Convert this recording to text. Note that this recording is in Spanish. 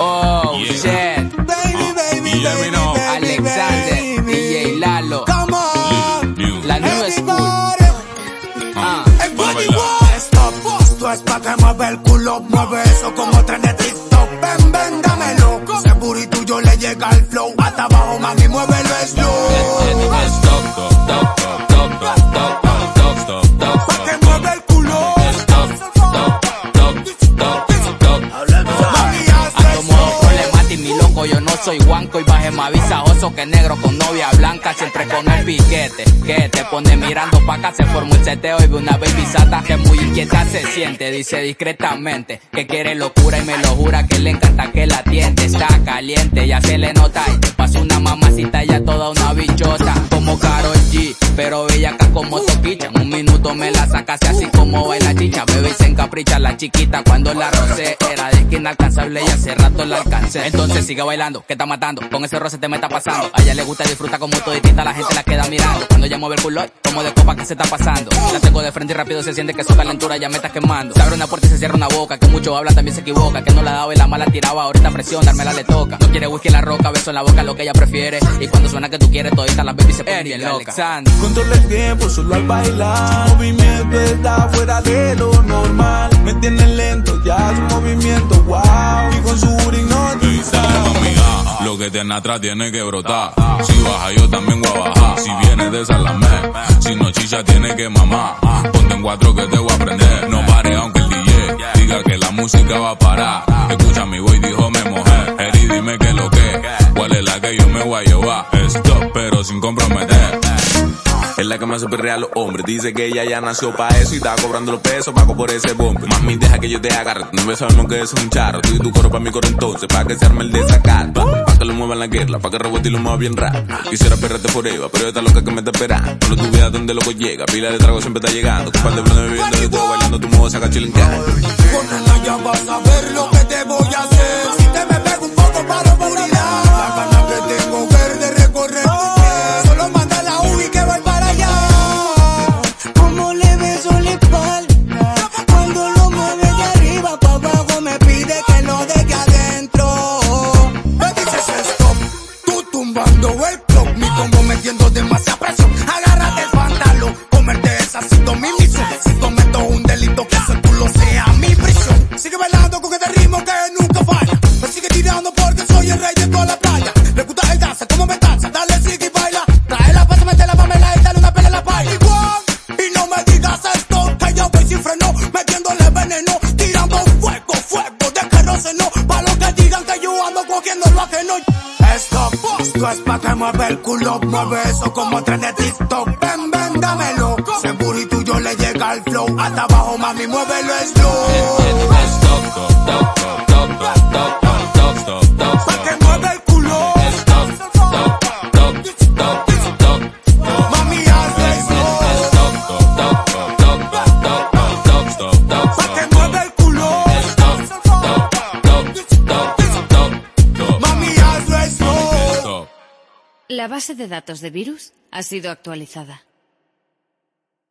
Oh, shit. Baby, baby, me know. baby, Alexander, baby. DJ Lalo. Come on. La nueva school. Ah, want. Stop. Esto es pa' que mueve el culo, mueve eso como tren de TikTok. Ven, ven, dámelo. Seguro y tuyo le llega el flow. Hasta abajo, mami, soy guanco y baje más visajoso que negro con novia blanca, siempre con el piquete, que te pone mirando pa' acá, se forma un seteo y ve una baby sata que muy inquieta se siente, dice discretamente que quiere locura y me lo jura que le encanta que la tiente, está caliente, ya se le nota y pasa una mamacita ya toda una bichota, como Karol G, pero bellaca como toquicha, en un minuto me la sacase así como baila chicha, bebé y se encapricha la chiquita cuando la rocé, era de esquina alcanzable y hace rato la alcancé, entonces sigue bailando, que está matando, con ese roce te me está pasando, a ella le gusta y disfruta como todo distinta, la gente la queda mirando, cuando ella mueve el culo, como de copa que se está pasando, la tengo de frente y rápido se siente que su calentura ya me está quemando, se abre una puerta y se cierra una boca, que mucho habla también se equivoca, que no la daba y la mala tiraba, ahorita presión, dármela le toca, no quiere whisky en la roca, beso en la boca, lo que ella prefiere, y cuando suena que tú quieres, todita las baby se ponen bien loca. Controla el tiempo solo al bailar. Movimiento está fuera de lo normal. Me tiene lento ya su movimiento, wow. Y con su ah, Lo que tiene atrás tiene que brotar. Si baja, yo también voy a bajar. Si viene de Salame, si no chicha, tiene que mamar. Ponte en cuatro que te voy a prender. No pare aunque el DJ diga que la música va a parar. Escucha mi voy, dijo me mojé. Eri, dime que lo que. ¿Cuál es la que yo me voy a llevar? Stop, pero sin comprometer. Es la que me hace perrear a los hombres. Dice que ella ya nació pa' eso y está cobrando los pesos. Pago por ese bombe. Mami, deja que yo te agarre. No me sabemos que es un charro. Tú y tu coro pa' mi coro entonces. Pa' que se arme el desacato. Pa' que lo muevan la guerra. Pa' que rebote y lo mueva bien raro. Quisiera perrarte forever, pero esta loca que me está esperando. Solo tu vida donde loco llega. Pila de trago siempre está llegando. Que par de blondes bebiendo de todo. Bailando tu modo saca chilingar. Con ella vas a ver lo que te voy a hacer. Es pa' que mueve el culo, mueve eso como tren de TikTok. Ven, ven, dámelo. Seguro y tuyo le llega el flow. Hasta abajo, mami, muévelo slow. La base de datos de virus ha sido actualizada.